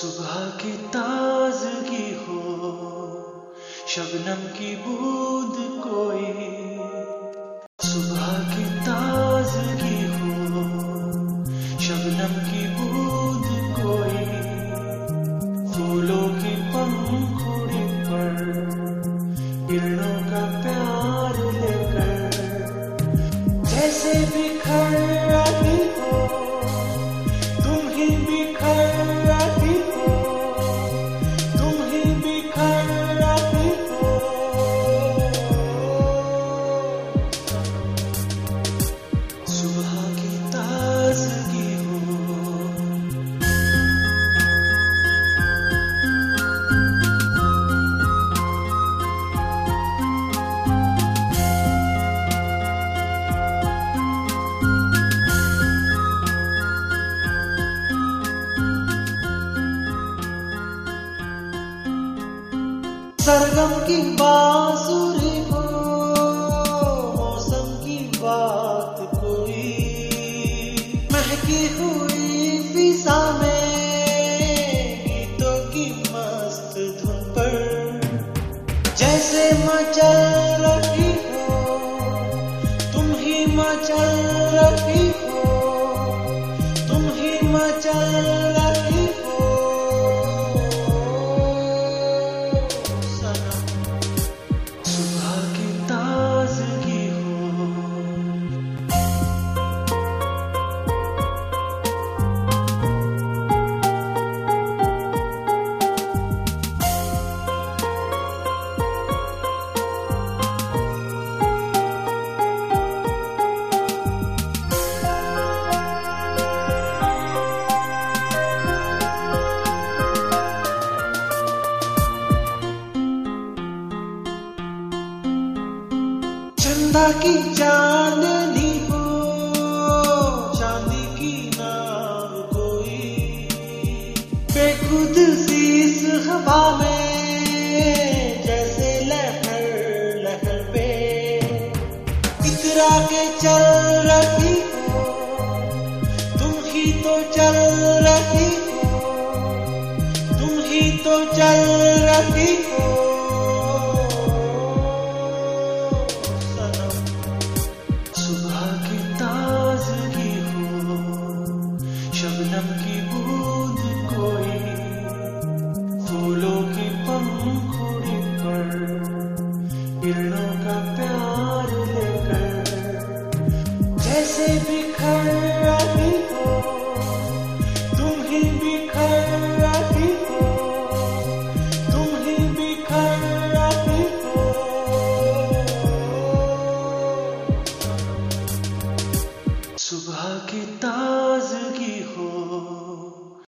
सुबह की ताजगी हो, शबनम की बूंद कोई। सुबह की ताजगी हो, शबनम की बूंद कोई। फूलों की पंखुड़ी पर किरणों का प्यार लेकर, जैसे बिखर रही हो। सरगम की बांसुरी हो मौसम की बात कोई महकी हुई फिजा में, गीतों की मस्त धुन पर जैसे मचल चंदा की चांदनी हो, चांदी की नाव कोई। बेखुद सी इस हवा में, जैसे लहर लहर पे। इतरा के चल रही हो तुम ही तो चल रही हो तुम ही तो चल रही हो। फूलों की पंखुड़ी पर किरणों का प्यार लेकर जैसे बिखर